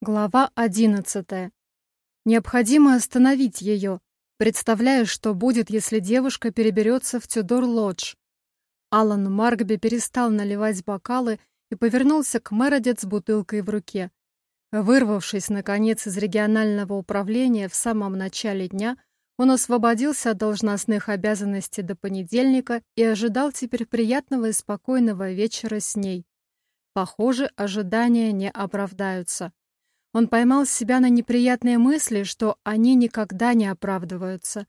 Глава одиннадцатая. Необходимо остановить ее, представляя, что будет, если девушка переберется в Тюдор-Лодж. Алан Маркби перестал наливать бокалы и повернулся к Мередит с бутылкой в руке. Вырвавшись, наконец, из регионального управления в самом начале дня, он освободился от должностных обязанностей до понедельника и ожидал теперь приятного и спокойного вечера с ней. Похоже, ожидания не оправдаются. Он поймал себя на неприятные мысли, что они никогда не оправдываются.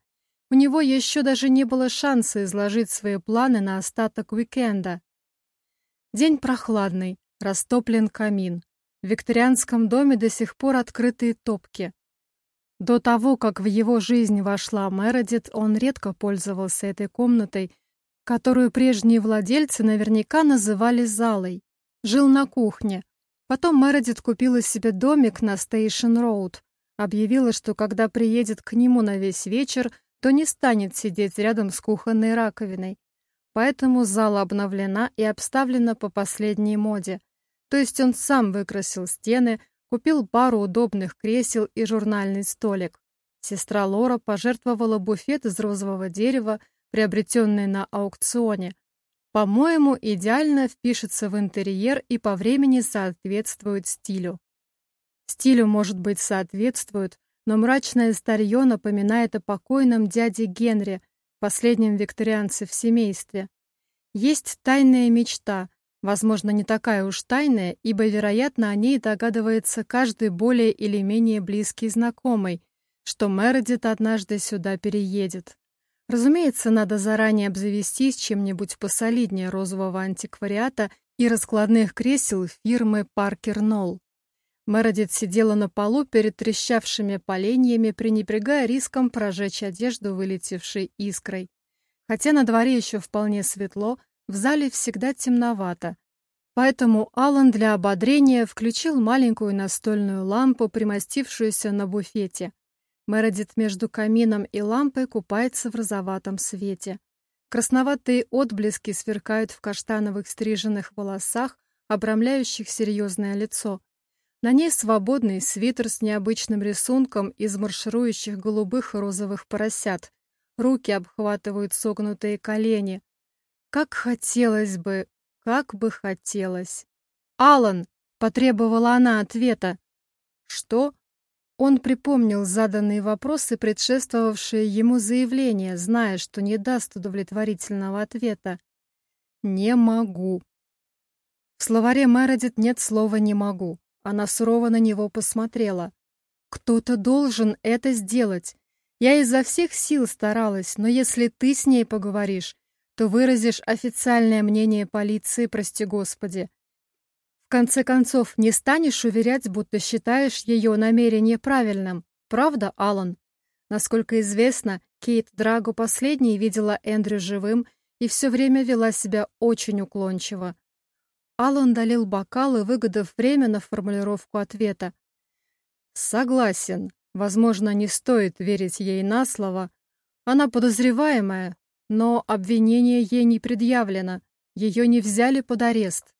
У него еще даже не было шанса изложить свои планы на остаток уикенда. День прохладный, растоплен камин. В викторианском доме до сих пор открытые топки. До того, как в его жизнь вошла Мередит, он редко пользовался этой комнатой, которую прежние владельцы наверняка называли залой. Жил на кухне, Потом Мередит купила себе домик на Стейшн-Роуд. Объявила, что когда приедет к нему на весь вечер, то не станет сидеть рядом с кухонной раковиной. Поэтому зала обновлена и обставлена по последней моде. То есть он сам выкрасил стены, купил пару удобных кресел и журнальный столик. Сестра Лора пожертвовала буфет из розового дерева, приобретенный на аукционе, по-моему, идеально впишется в интерьер и по времени соответствует стилю. Стилю, может быть, соответствует, но мрачное старье напоминает о покойном дяде Генри, последнем викторианце в семействе. Есть тайная мечта, возможно, не такая уж тайная, ибо, вероятно, о ней догадывается каждый более или менее близкий знакомый, что Мередит однажды сюда переедет. Разумеется, надо заранее обзавестись чем-нибудь посолиднее розового антиквариата и раскладных кресел фирмы Паркер Нолл. Мередит сидела на полу перед трещавшими поленьями, пренебрегая риском прожечь одежду, вылетевшей искрой. Хотя на дворе еще вполне светло, в зале всегда темновато. Поэтому Алан для ободрения включил маленькую настольную лампу, примостившуюся на буфете. Мередит между камином и лампой купается в розоватом свете. Красноватые отблески сверкают в каштановых стриженных волосах, обрамляющих серьезное лицо. На ней свободный свитер с необычным рисунком из марширующих голубых и розовых поросят. Руки обхватывают согнутые колени. Как хотелось бы, как бы хотелось. «Алан!» — потребовала она ответа. «Что?» Он припомнил заданные вопросы, предшествовавшие ему заявление, зная, что не даст удовлетворительного ответа. «Не могу». В словаре Мередит нет слова «не могу». Она сурово на него посмотрела. «Кто-то должен это сделать. Я изо всех сил старалась, но если ты с ней поговоришь, то выразишь официальное мнение полиции, прости господи. Конце концов, не станешь уверять, будто считаешь ее намерение правильным. Правда, Алан? Насколько известно, Кейт Драго последней видела Эндрю живым и все время вела себя очень уклончиво. Алан долил бокал и, выгодав время на формулировку ответа. «Согласен. Возможно, не стоит верить ей на слово. Она подозреваемая, но обвинение ей не предъявлено. Ее не взяли под арест.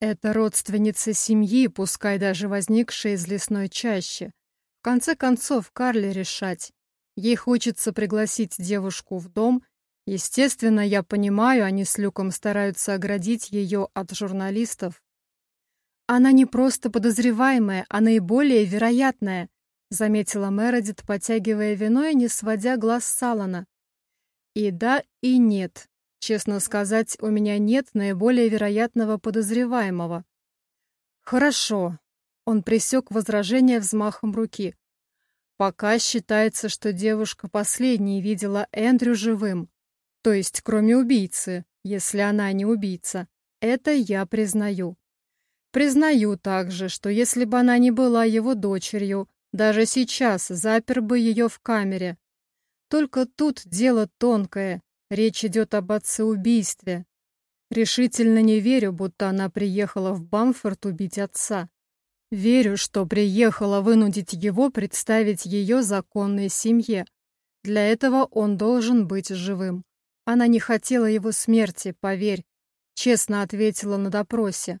Это родственница семьи, пускай даже возникшая из лесной чащи. В конце концов, Карли решать. Ей хочется пригласить девушку в дом. Естественно, я понимаю, они с Люком стараются оградить ее от журналистов. Она не просто подозреваемая, а наиболее вероятная, заметила Мередит, потягивая вино и не сводя глаз Салана. И да, и нет. Честно сказать, у меня нет наиболее вероятного подозреваемого. Хорошо. Он пресек возражение взмахом руки. Пока считается, что девушка последней видела Эндрю живым. То есть, кроме убийцы, если она не убийца. Это я признаю. Признаю также, что если бы она не была его дочерью, даже сейчас запер бы ее в камере. Только тут дело тонкое. Речь идет об отце-убийстве. Решительно не верю, будто она приехала в Бамфорд убить отца. Верю, что приехала вынудить его представить ее законной семье. Для этого он должен быть живым. Она не хотела его смерти, поверь. Честно ответила на допросе.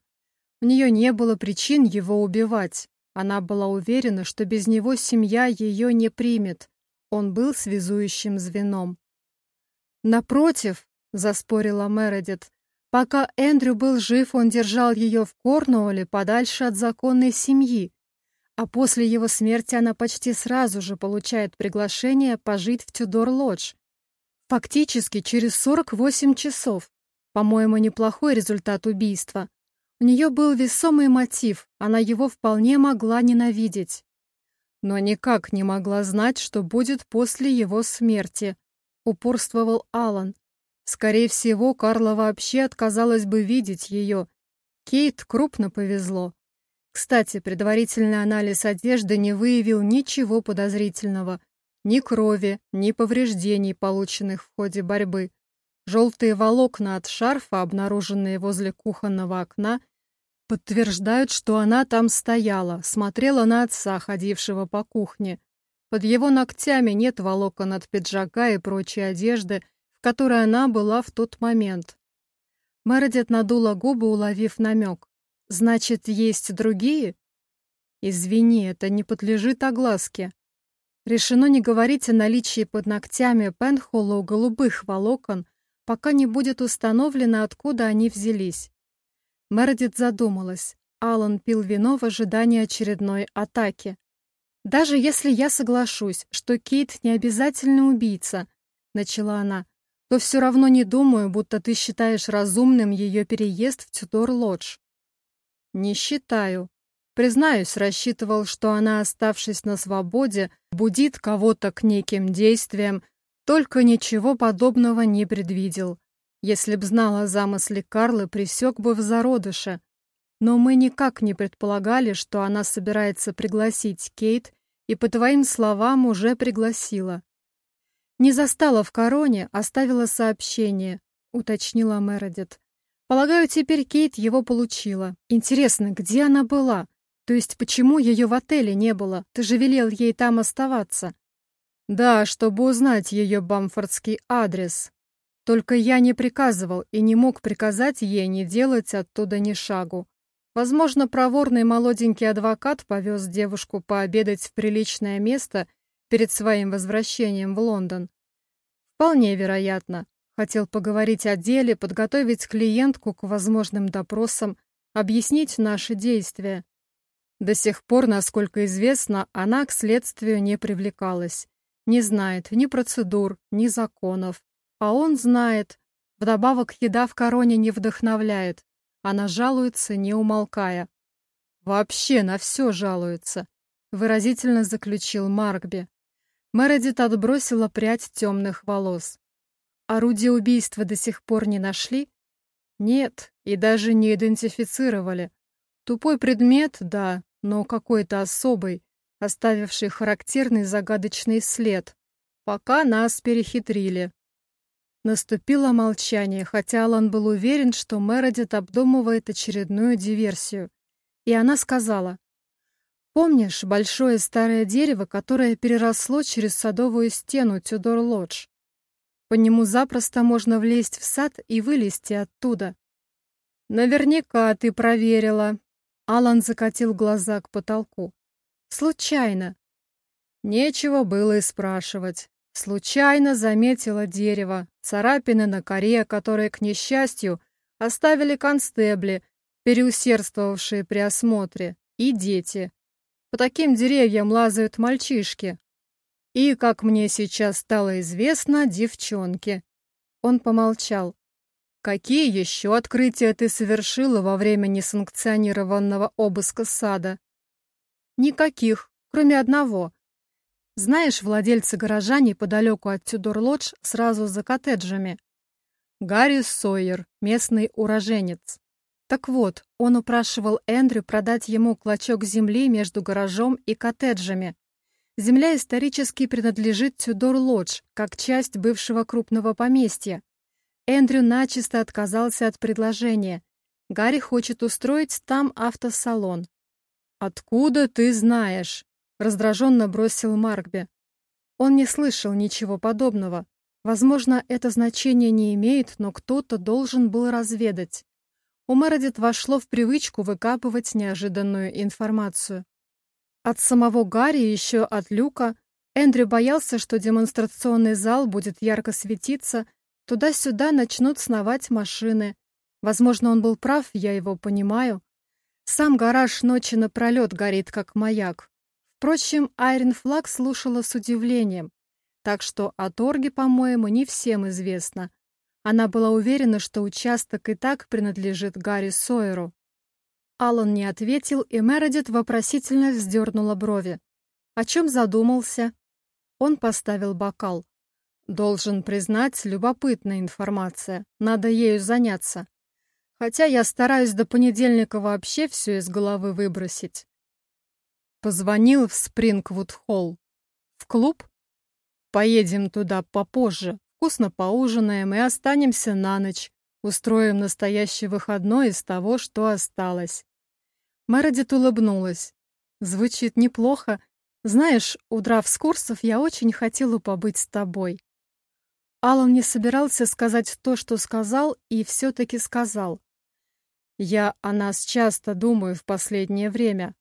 У нее не было причин его убивать. Она была уверена, что без него семья ее не примет. Он был связующим звеном. «Напротив», — заспорила Мередит, пока Эндрю был жив, он держал ее в Корнуолле подальше от законной семьи, а после его смерти она почти сразу же получает приглашение пожить в Тюдор-Лодж. Фактически через 48 часов. По-моему, неплохой результат убийства. У нее был весомый мотив, она его вполне могла ненавидеть. Но никак не могла знать, что будет после его смерти, упорствовал Алан. Скорее всего, Карла вообще отказалась бы видеть ее. Кейт крупно повезло. Кстати, предварительный анализ одежды не выявил ничего подозрительного. Ни крови, ни повреждений, полученных в ходе борьбы. Желтые волокна от шарфа, обнаруженные возле кухонного окна, подтверждают, что она там стояла, смотрела на отца, ходившего по кухне. Под его ногтями нет волокон от пиджака и прочей одежды, в которой она была в тот момент. Мередит надула губы, уловив намек. «Значит, есть другие?» «Извини, это не подлежит огласке». Решено не говорить о наличии под ногтями Пенхоллоу голубых волокон, пока не будет установлено, откуда они взялись. Мередит задумалась. Алан пил вино в ожидании очередной атаки. «Даже если я соглашусь, что Кейт не обязательно убийца», — начала она, «то все равно не думаю, будто ты считаешь разумным ее переезд в Тюдор-Лодж». «Не считаю. Признаюсь, рассчитывал, что она, оставшись на свободе, будит кого-то к неким действиям, только ничего подобного не предвидел. Если б знал о замысле Карлы, присек бы в зародыше. Но мы никак не предполагали, что она собирается пригласить Кейт, и, по твоим словам, уже пригласила. Не застала в короне, оставила сообщение, уточнила Мередит. Полагаю, теперь Кейт его получила. Интересно, где она была? То есть почему ее в отеле не было? Ты же велел ей там оставаться. Да, чтобы узнать ее бамфордский адрес. Только я не приказывал и не мог приказать ей не делать оттуда ни шагу. Возможно, проворный молоденький адвокат повез девушку пообедать в приличное место перед своим возвращением в Лондон. Вполне вероятно. Хотел поговорить о деле, подготовить клиентку к возможным допросам, объяснить наши действия. До сих пор, насколько известно, она к следствию не привлекалась. Не знает ни процедур, ни законов. А он знает. Вдобавок, еда в короне не вдохновляет. Она жалуется, не умолкая. «Вообще на все жалуется», — выразительно заключил Маркби. Мередит отбросила прядь темных волос. Орудие убийства до сих пор не нашли? Нет, и даже не идентифицировали. Тупой предмет, да, но какой-то особый, оставивший характерный загадочный след. Пока нас перехитрили. Наступило молчание, хотя Алан был уверен, что Мередит обдумывает очередную диверсию. И она сказала, «Помнишь большое старое дерево, которое переросло через садовую стену Тюдор-Лодж? По нему запросто можно влезть в сад и вылезти оттуда». «Наверняка ты проверила». Алан закатил глаза к потолку. «Случайно». Нечего было и спрашивать. Случайно заметила дерево, царапины на коре, которые, к несчастью, оставили констебли, переусердствовавшие при осмотре, и дети. По таким деревьям лазают мальчишки. И, как мне сейчас стало известно, девчонки. Он помолчал. Какие еще открытия ты совершила во время несанкционированного обыска сада? Никаких, кроме одного. Знаешь, владельцы гаража неподалеку от Тюдор-Лодж, сразу за коттеджами. Гарри Сойер, местный уроженец. Так вот, он упрашивал Эндрю продать ему клочок земли между гаражом и коттеджами. Земля исторически принадлежит Тюдор-Лодж, как часть бывшего крупного поместья. Эндрю начисто отказался от предложения. Гарри хочет устроить там автосалон. «Откуда ты знаешь?» Раздраженно бросил Маркби. Он не слышал ничего подобного. Возможно, это значение не имеет, но кто-то должен был разведать. У Мередит вошло в привычку выкапывать неожиданную информацию. От самого Гарри еще от Люка Эндрю боялся, что демонстрационный зал будет ярко светиться, туда-сюда начнут сновать машины. Возможно, он был прав, я его понимаю. Сам гараж ночи напролет горит, как маяк. Впрочем, Айрин Флаг слушала с удивлением, так что о торге, по-моему, не всем известно. Она была уверена, что участок и так принадлежит Гарри Сойеру. Аллан не ответил, и Мередит вопросительно вздернула брови. О чем задумался? Он поставил бокал. Должен признать, любопытная информация. Надо ею заняться. Хотя я стараюсь до понедельника вообще все из головы выбросить. Позвонил в Спрингвуд-холл. В клуб? Поедем туда попозже. Вкусно поужинаем и останемся на ночь. Устроим настоящий выходной из того, что осталось. Мередит улыбнулась. Звучит неплохо. Знаешь, удрав с курсов, я очень хотела побыть с тобой. Алан не собирался сказать то, что сказал, и все-таки сказал. Я о нас часто думаю в последнее время.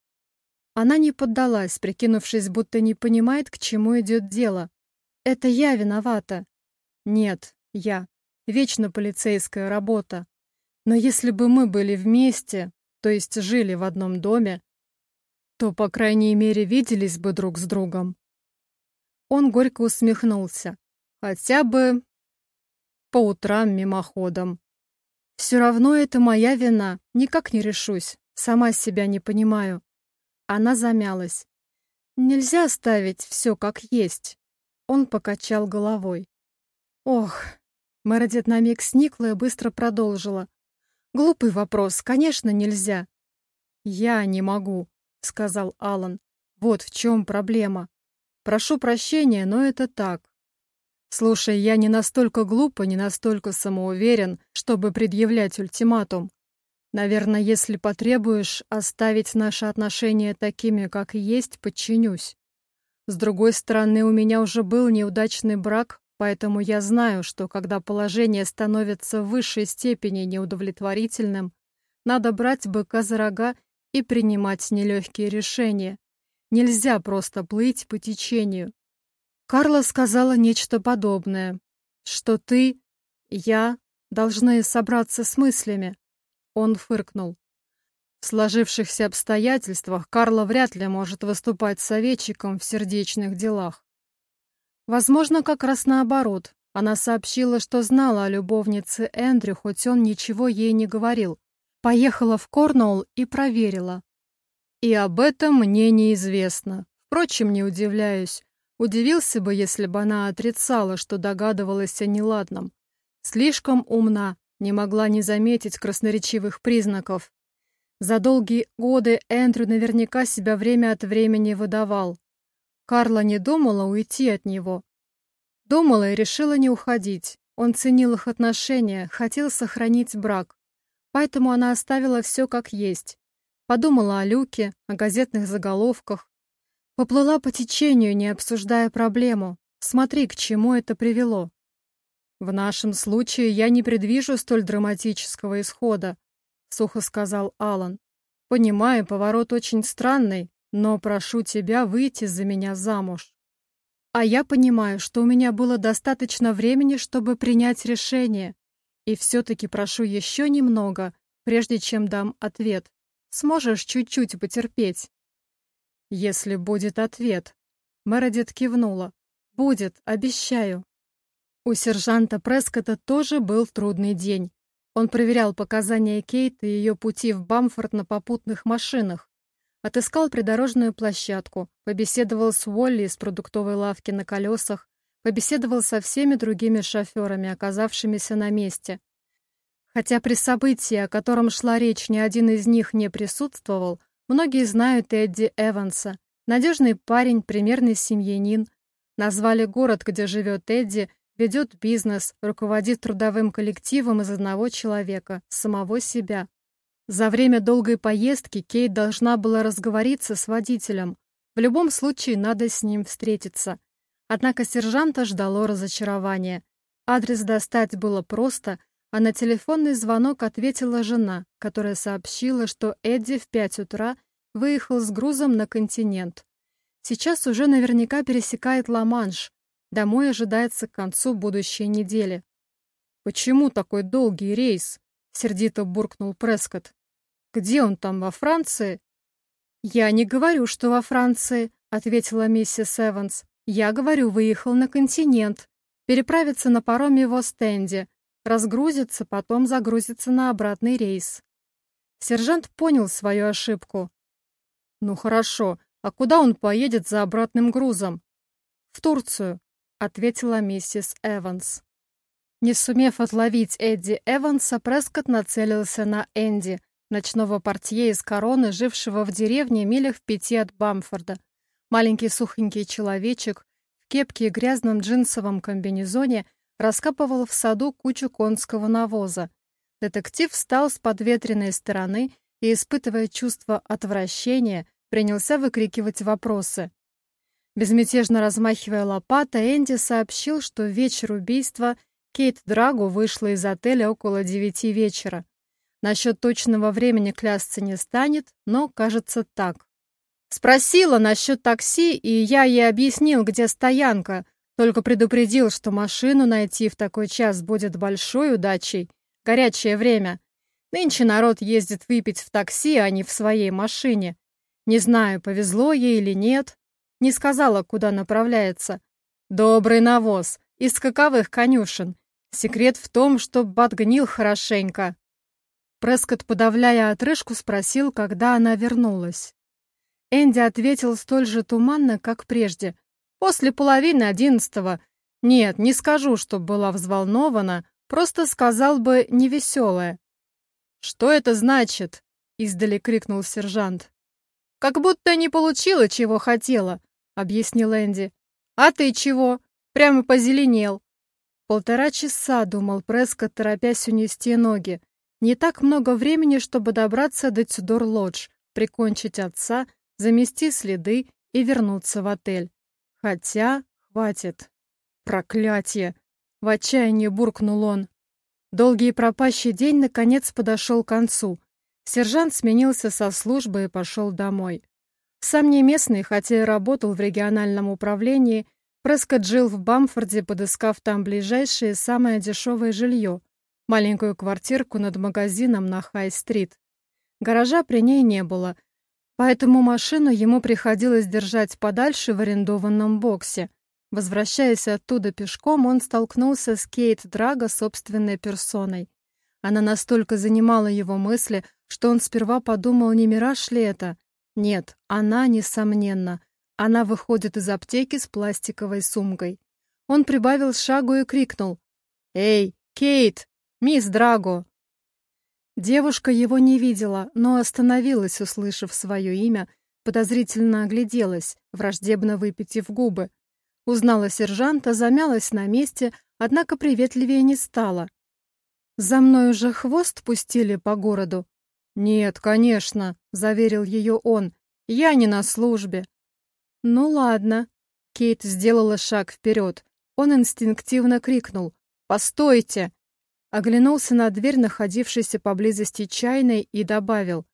Она не поддалась, прикинувшись, будто не понимает, к чему идет дело. Это я виновата. Нет, я. Вечно полицейская работа. Но если бы мы были вместе, то есть жили в одном доме, то, по крайней мере, виделись бы друг с другом. Он горько усмехнулся. Хотя бы по утрам мимоходом. Все равно это моя вина, никак не решусь, сама себя не понимаю. Она замялась. Нельзя оставить все как есть. Он покачал головой. Ох, Мередит на миг сникла и быстро продолжила. Глупый вопрос, конечно, нельзя. Я не могу, сказал Алан. Вот в чем проблема. Прошу прощения, но это так. Слушай, я не настолько глупо, не настолько самоуверен, чтобы предъявлять ультиматум. Наверное, если потребуешь оставить наши отношения такими, как есть, подчинюсь. С другой стороны, у меня уже был неудачный брак, Поэтому я знаю, что когда положение становится в высшей степени неудовлетворительным, надо брать быка за рога и принимать нелегкие решения. Нельзя просто плыть по течению. Карла сказала нечто подобное, что ты, я должны собраться с мыслями. Он фыркнул. В сложившихся обстоятельствах Карла вряд ли может выступать советчиком в сердечных делах. Возможно, как раз наоборот. Она сообщила, что знала о любовнице Эндрю, хоть он ничего ей не говорил. Поехала в Корнуолл и проверила. И об этом мне неизвестно. Впрочем, не удивляюсь. Удивился бы, если бы она отрицала, что догадывалась о неладном. Слишком умна, не могла не заметить красноречивых признаков. За долгие годы Эндрю наверняка себя время от времени выдавал. Карла не думала уйти от него. Думала и решила не уходить. Он ценил их отношения, хотел сохранить брак. Поэтому она оставила все как есть. Подумала о Люке, о газетных заголовках. Поплыла по течению, не обсуждая проблему. Смотри, к чему это привело. «В нашем случае я не предвижу столь драматического исхода», — сухо сказал Алан. «Понимаю, поворот очень странный, но прошу тебя выйти за меня замуж. А я понимаю, что у меня было достаточно времени, чтобы принять решение. И все-таки прошу еще немного, прежде чем дам ответ. Сможешь чуть-чуть потерпеть? Если будет ответ. Мередит кивнула. Будет, обещаю. У сержанта Прескота тоже был трудный день. Он проверял показания Кейт и ее пути в Бамфорд на попутных машинах. Отыскал придорожную площадку, побеседовал с Уолли из продуктовой лавки на колесах, побеседовал со всеми другими шоферами, оказавшимися на месте. Хотя при событии, о котором шла речь, ни один из них не присутствовал, многие знают Эдди Эванса. Надежный парень, примерный семьянин. Назвали город, где живет Эдди, ведет бизнес, руководит трудовым коллективом из одного человека, самого себя. За время долгой поездки Кейт должна была разговориться с водителем. В любом случае надо с ним встретиться. Однако сержанта ждало разочарование. Адрес достать было просто, а на телефонный звонок ответила жена, которая сообщила, что Эдди в пять утра выехал с грузом на континент. Сейчас уже наверняка пересекает Ла-Манш. Домой ожидается к концу будущей недели. «Почему такой долгий рейс?» — сердито буркнул Прескотт. «Где он там, во Франции?» «Я не говорю, что во Франции», — ответила миссис Эванс. «Я говорю, выехал на континент. Переправиться на пароме в Остенде. Разгрузится, потом загрузится на обратный рейс». Сержант понял свою ошибку. «Ну хорошо, а куда он поедет за обратным грузом?» «В Турцию», — ответила миссис Эванс. Не сумев отловить Эдди Эванса, Прескотт нацелился на Энди, ночного портье из короны, жившего в деревне милях в пяти от Бамфорда. Маленький сухонький человечек в кепке и грязном джинсовом комбинезоне раскапывал в саду кучу конского навоза. Детектив встал с подветренной стороны и, испытывая чувство отвращения, принялся выкрикивать вопросы. Безмятежно размахивая лопатой, Энди сообщил, что вечер убийства — Кейт Драго вышла из отеля около девяти вечера. Насчет точного времени клясться не станет, но, кажется, так. Спросила насчет такси, и я ей объяснил, где стоянка, только предупредил, что машину найти в такой час будет большой удачей. Горячее время. Нынче народ ездит выпить в такси, а не в своей машине. Не знаю, повезло ей или нет. Не сказала, куда направляется. Добрый навоз. Из скаковых конюшен. Секрет в том, что подгнил хорошенько. Прескотт, подавляя отрыжку, спросил, когда она вернулась. Энди ответил столь же туманно, как прежде. После половины одиннадцатого. Нет, не скажу, что была взволнована, просто сказал бы невеселая. «Что это значит?» — издали крикнул сержант. «Как будто не получила, чего хотела», — объяснил Энди. «А ты чего? Прямо позеленел. Полтора часа, думал Прескотт, торопясь унести ноги. Не так много времени, чтобы добраться до Тюдор-Лодж, прикончить отца, замести следы и вернуться в отель. Хотя хватит. Проклятие! В отчаянии буркнул он. Долгий пропащий день наконец подошел к концу. Сержант сменился со службы и пошел домой. Сам не местный, хотя и работал в региональном управлении, Прескотт жил в Бамфорде, подыскав там ближайшее самое дешевое жилье, маленькую квартирку над магазином на Хай-стрит. Гаража при ней не было, поэтому машину ему приходилось держать подальше в арендованном боксе. Возвращаясь оттуда пешком, он столкнулся с Кейт Драго собственной персоной. Она настолько занимала его мысли, что он сперва подумал, не мираж ли это. Нет, она, несомненно, она выходит из аптеки с пластиковой сумкой. Он прибавил шагу и крикнул. «Эй, Кейт! Мисс Драго!» Девушка его не видела, но остановилась, услышав свое имя, подозрительно огляделась, враждебно выпитив губы. Узнала сержанта, замялась на месте, однако приветливее не стала. «За мной уже хвост пустили по городу?» «Нет, конечно», — заверил ее он, — «я не на службе». «Ну ладно». Кейт сделала шаг вперед. Он инстинктивно крикнул «Постойте!» Оглянулся на дверь, находившейся поблизости чайной, и добавил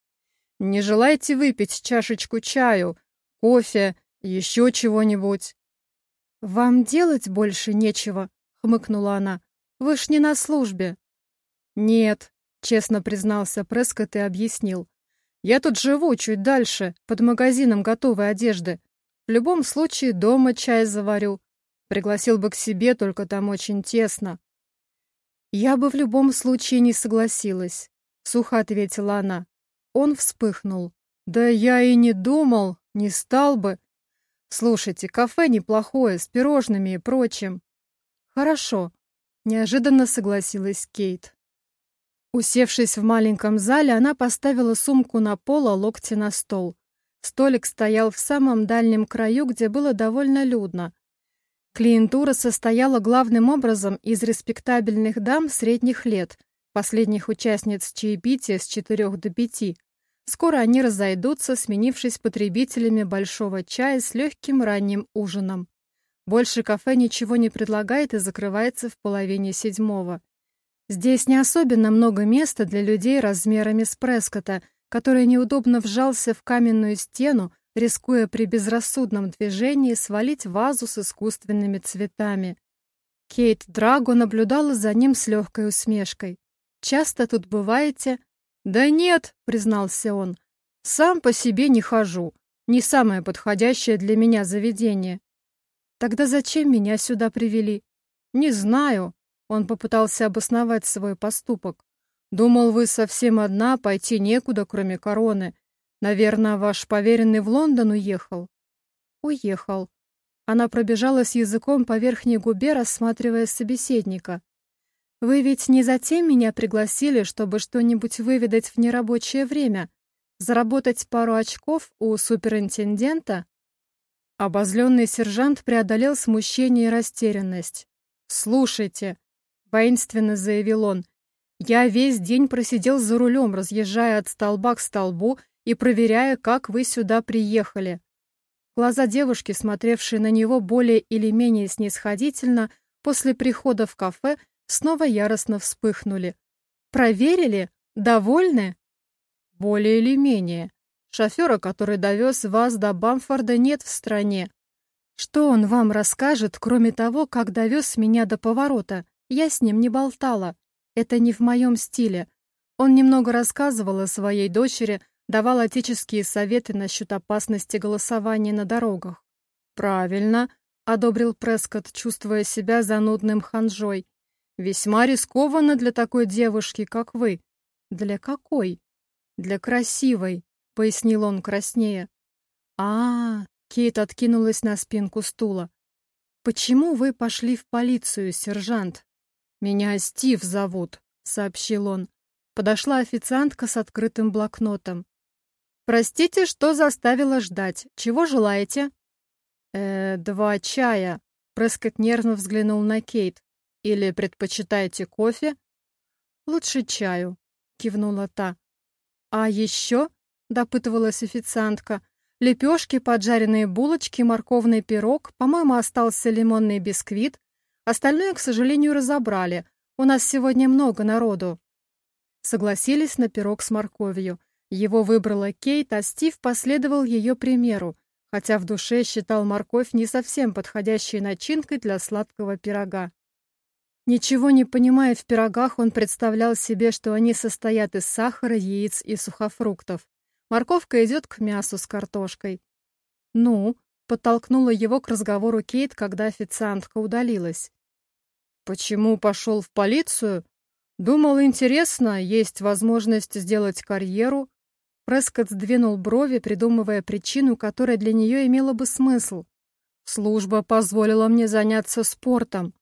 «Не желаете выпить чашечку чаю, кофе, еще чего-нибудь?» «Вам делать больше нечего», — хмыкнула она. «Вы ж не на службе». «Нет», — честно признался Прескотт и объяснил. «Я тут живу чуть дальше, под магазином готовой одежды. В любом случае дома чай заварю. Пригласил бы к себе, только там очень тесно. Я бы в любом случае не согласилась, сухо ответила она. Он вспыхнул. Да я и не думал, не стал бы. Слушайте, кафе неплохое, с пирожными и прочим. Хорошо, неожиданно согласилась Кейт. Усевшись в маленьком зале, она поставила сумку на пол, а локти на стол. Столик стоял в самом дальнем краю, где было довольно людно. Клиентура состояла главным образом из респектабельных дам средних лет, последних участниц чаепития с четырех до пяти. Скоро они разойдутся, сменившись потребителями большого чая с легким ранним ужином. Больше кафе ничего не предлагает и закрывается в половине седьмого. Здесь не особенно много места для людей размерами с Прескота, который неудобно вжался в каменную стену, рискуя при безрассудном движении свалить вазу с искусственными цветами. Кейт Драго наблюдала за ним с легкой усмешкой. «Часто тут бываете?» «Да нет», — признался он, — «сам по себе не хожу. Не самое подходящее для меня заведение». «Тогда зачем меня сюда привели?» «Не знаю», — он попытался обосновать свой поступок. «Думал, вы совсем одна, пойти некуда, кроме короны. Наверное, ваш поверенный в Лондон уехал?» «Уехал», она пробежалась языком по верхней губе, рассматривая собеседника. «Вы ведь не затем меня пригласили, чтобы что-нибудь выведать в нерабочее время? Заработать пару очков у суперинтендента?» Обозленный сержант преодолел смущение и растерянность. «Слушайте», — воинственно заявил он, — «я весь день просидел за рулем, разъезжая от столба к столбу и проверяя, как вы сюда приехали. Глаза девушки, смотревшие на него более или менее снисходительно, после прихода в кафе снова яростно вспыхнули. «Проверили? Довольны?» «Более или менее. Шофера, который довез вас до Бамфорда, нет в стране. Что он вам расскажет, кроме того, как довез меня до поворота? Я с ним не болтала. Это не в моем стиле. Он немного рассказывал о своей дочери, давал отеческие советы насчет опасности голосования на дорогах. «Правильно», — одобрил Прескотт, чувствуя себя занудным ханжой. «Весьма рискованно для такой девушки, как вы». «Для какой?» «Для красивой», — пояснил он краснее. а, -а, -а Кейт откинулась на спинку стула. «Почему вы пошли в полицию, сержант?» «Меня Стив зовут», — сообщил он. Подошла официантка с открытым блокнотом. «Простите, что заставила ждать. Чего желаете?» «Э, два чая». Прескотт нервно взглянул на Кейт. «Или предпочитаете кофе?» «Лучше чаю», — кивнула та. «А еще?» — допытывалась официантка. «Лепешки, поджаренные булочки, морковный пирог, по-моему, остался лимонный бисквит. Остальное, к сожалению, разобрали. У нас сегодня много народу». Согласились на пирог с морковью. Его выбрала Кейт, а Стив последовал ее примеру, хотя в душе считал морковь не совсем подходящей начинкой для сладкого пирога. Ничего не понимая в пирогах, он представлял себе, что они состоят из сахара, яиц и сухофруктов. Морковка идет к мясу с картошкой. «Ну?» — подтолкнула его к разговору Кейт, когда официантка удалилась. «Почему пошел в полицию?» «Думал, интересно, есть возможность сделать карьеру. Прескотт сдвинул брови, придумывая причину, которая для нее имела бы смысл. «Служба позволила мне заняться спортом».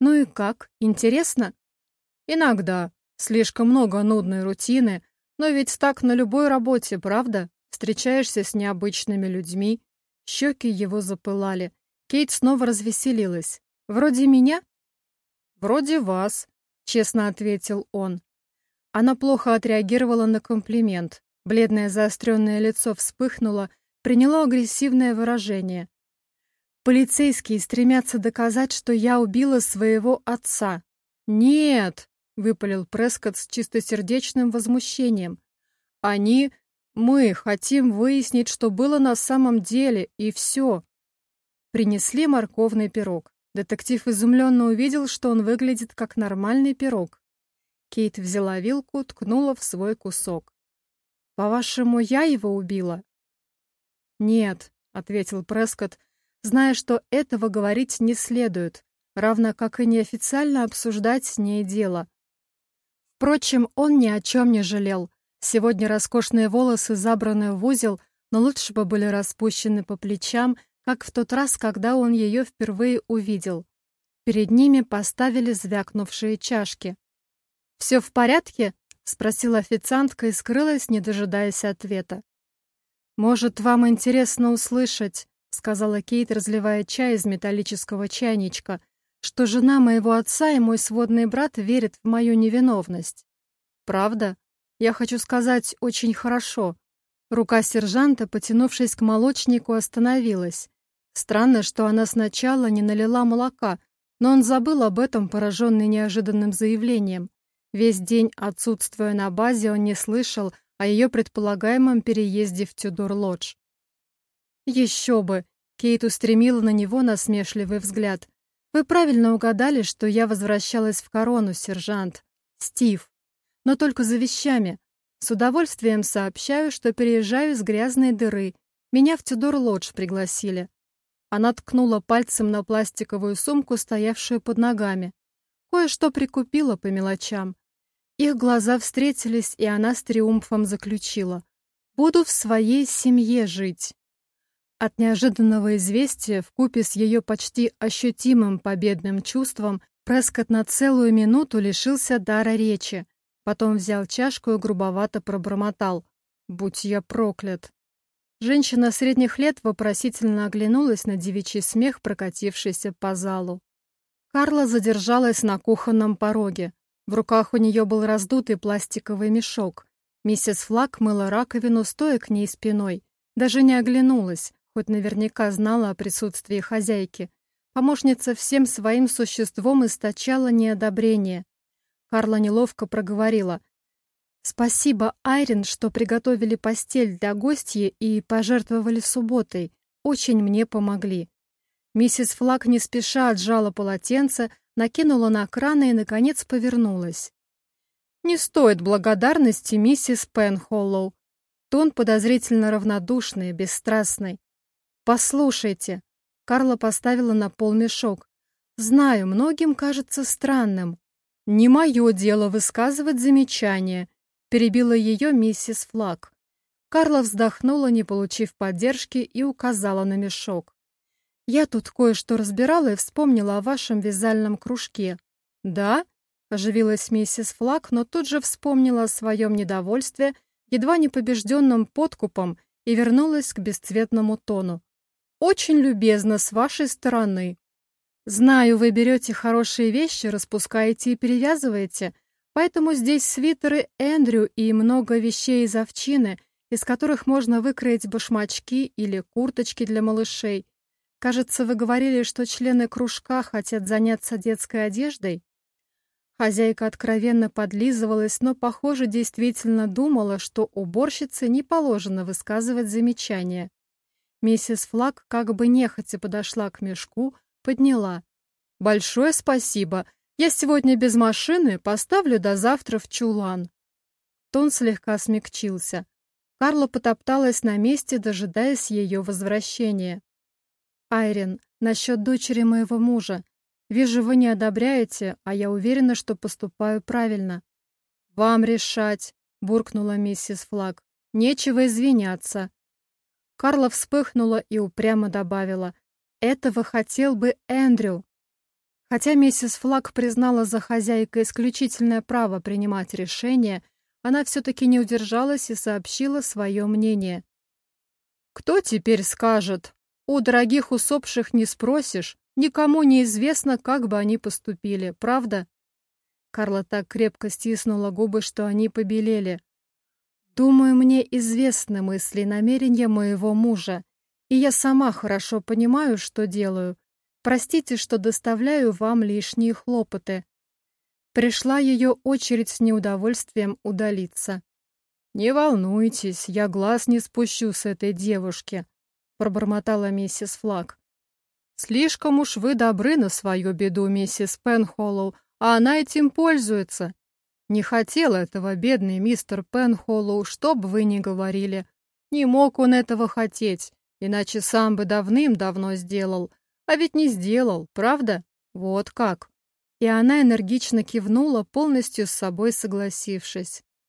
«Ну и как? Интересно?» «Иногда. Слишком много нудной рутины. Но ведь так на любой работе, правда? Встречаешься с необычными людьми». Щеки его запылали. Кейт снова развеселилась. «Вроде меня?» «Вроде вас», — честно ответил он. Она плохо отреагировала на комплимент. Бледное заостренное лицо вспыхнуло, приняло агрессивное выражение. «Полицейские стремятся доказать, что я убила своего отца». «Нет!» — выпалил Прескотт с чистосердечным возмущением. «Они... Мы хотим выяснить, что было на самом деле, и все». Принесли морковный пирог. Детектив изумленно увидел, что он выглядит как нормальный пирог. Кейт взяла вилку, ткнула в свой кусок. «По-вашему, я его убила?» «Нет», — ответил Прескотт, зная, что этого говорить не следует, равно как и неофициально обсуждать с ней дело. Впрочем, он ни о чем не жалел. Сегодня роскошные волосы забраны в узел, но лучше бы были распущены по плечам, как в тот раз, когда он ее впервые увидел. Перед ними поставили звякнувшие чашки. «Все в порядке?» спросила официантка и скрылась, не дожидаясь ответа. «Может, вам интересно услышать», — сказала Кейт, разливая чай из металлического чайничка, «что жена моего отца и мой сводный брат верят в мою невиновность». «Правда? Я хочу сказать, очень хорошо». Рука сержанта, потянувшись к молочнику, остановилась. Странно, что она сначала не налила молока, но он забыл об этом, пораженный неожиданным заявлением. Весь день, отсутствуя на базе, он не слышал, о ее предполагаемом переезде в Тюдор-Лодж. Еще бы! Кейт устремила на него насмешливый взгляд. Вы правильно угадали, что я возвращалась в корону, сержант. Стив. Но только за вещами. С удовольствием сообщаю, что переезжаю из грязной дыры. Меня в Тюдор-Лодж пригласили. Она ткнула пальцем на пластиковую сумку, стоявшую под ногами. Кое-что прикупила по мелочам. Их глаза встретились, и она с триумфом заключила. «Буду в своей семье жить». От неожиданного известия, вкупе с ее почти ощутимым победным чувством, Прескотт на целую минуту лишился дара речи. Потом взял чашку и грубовато пробормотал. «Будь я проклят!» Женщина средних лет вопросительно оглянулась на девичий смех, прокатившийся по залу. Карла задержалась на кухонном пороге. В руках у нее был раздутый пластиковый мешок. Миссис Флаг мыла раковину, стоя к ней спиной. Даже не оглянулась, хоть наверняка знала о присутствии хозяйки. Помощница всем своим существом источала неодобрение. Карла неловко проговорила. «Спасибо, Айрин, что приготовили постель для гостья и пожертвовали субботой. Очень мне помогли». Миссис Флаг не спеша отжала полотенце, накинула на краны и, наконец, повернулась. «Не стоит благодарности, миссис Пенхоллоу». Тон подозрительно равнодушный, бесстрастный. «Послушайте», — Карла поставила на пол мешок. «Знаю, многим кажется странным. Не мое дело высказывать замечания», — перебила ее миссис Флаг. Карла вздохнула, не получив поддержки, и указала на мешок. «Я тут кое-что разбирала и вспомнила о вашем вязальном кружке». «Да?» — оживилась миссис Флаг, но тут же вспомнила о своем недовольстве, едва не побежденном подкупом, и вернулась к бесцветному тону. Очень любезно с вашей стороны. Знаю, вы берете хорошие вещи, распускаете и перевязываете, поэтому здесь свитеры Эндрю и много вещей из овчины, из которых можно выкроить башмачки или курточки для малышей. Кажется, вы говорили, что члены кружка хотят заняться детской одеждой? Хозяйка откровенно подлизывалась, но, похоже, действительно думала, что уборщице не положено высказывать замечания. Миссис Флаг как бы нехотя подошла к мешку, подняла. «Большое спасибо. Я сегодня без машины, поставлю до завтра в чулан». Тон слегка смягчился. Карла потопталась на месте, дожидаясь ее возвращения. «Айрин, насчет дочери моего мужа. Вижу, вы не одобряете, а я уверена, что поступаю правильно». «Вам решать», — буркнула миссис Флаг. «Нечего извиняться. Карла вспыхнула и упрямо добавила. «Этого хотел бы Эндрю». Хотя миссис Флаг признала за хозяйкой исключительное право принимать решения, она все-таки не удержалась и сообщила свое мнение. «Кто теперь скажет? У дорогих усопших не спросишь, никому не известно, как бы они поступили, правда?» Карла так крепко стиснула губы, что они побелели. Думаю, мне известны мысли и намерения моего мужа, и я сама хорошо понимаю, что делаю. Простите, что доставляю вам лишние хлопоты. Пришла ее очередь с неудовольствием удалиться. «Не волнуйтесь, я глаз не спущу с этой девушки», — пробормотала миссис Флаг. «Слишком уж вы добры на свою беду, миссис Пенхоллоу, а она этим пользуется. Не хотел этого бедный мистер Пенхоллоу, что бы вы ни говорили. Не мог он этого хотеть, иначе сам бы давным-давно сделал. А ведь не сделал, правда? Вот как. И она энергично кивнула, полностью с собой согласившись.